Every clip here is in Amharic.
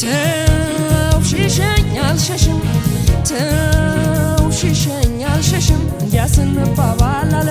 ተው ሽሸኝ አልሸሽም ተው ሽሸኝ አልሸሽም እንዲያ ስንባባል አለ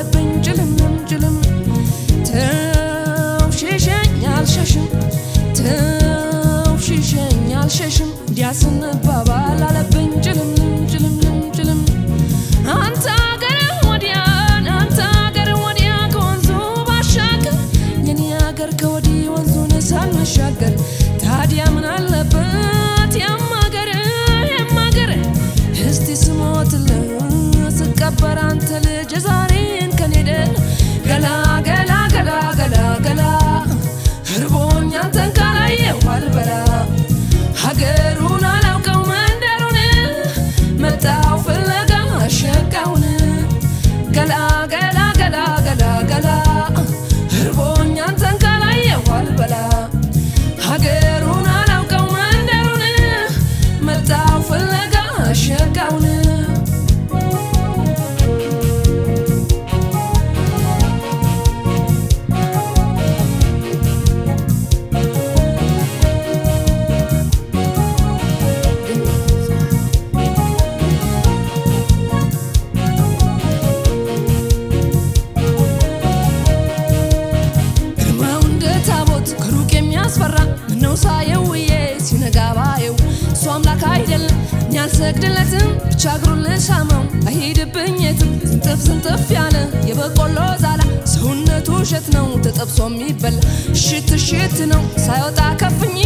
ነው ሳየው ውዬ ሲነጋ ባየው? እሱ አምላክ አይደለም እኛ አልሰግድለትም። ብቻ እግሩን ልሳመው አይሄድብኝ የትም። ዝንጥፍ ዝንጥፍ ያለ የበቆሎ ዛላ ሰውነቱ እሸት ነው ተጠብሶ የሚበላ። እሽት እሽት ነው ሳይወጣ ከፍኝ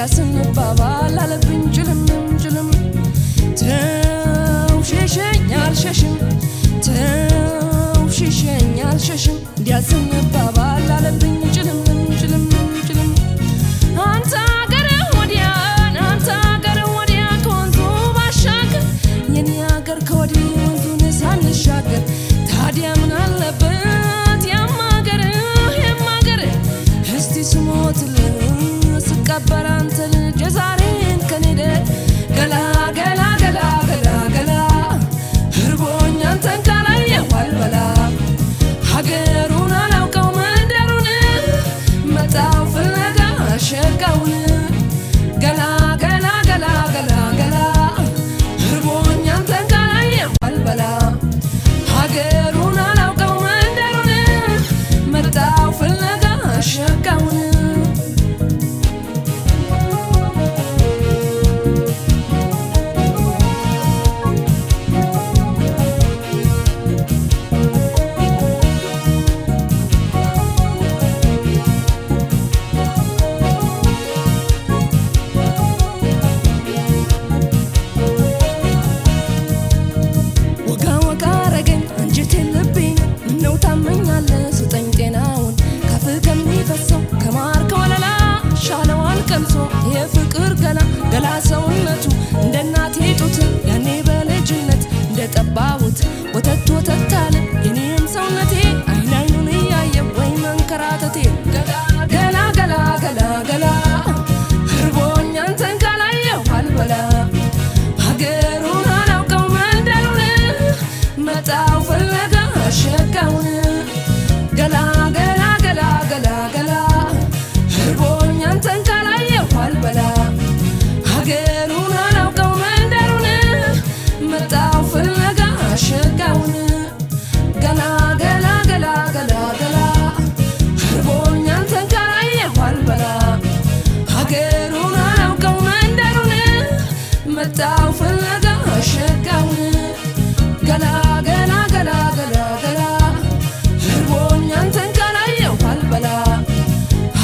ያ ስንባባል አለብኝ ጭልም ጭልም። ተው ሸሸኝ አልሸሽም ተው ሸሸኝ አልሸሽም። እንዲያ ስንባባል አለብኝ ጭልም ጭልም ጭልም። ወዲያ አንተ አገር ወዲያ ከወንዙ ባሻገር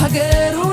ሀገሩ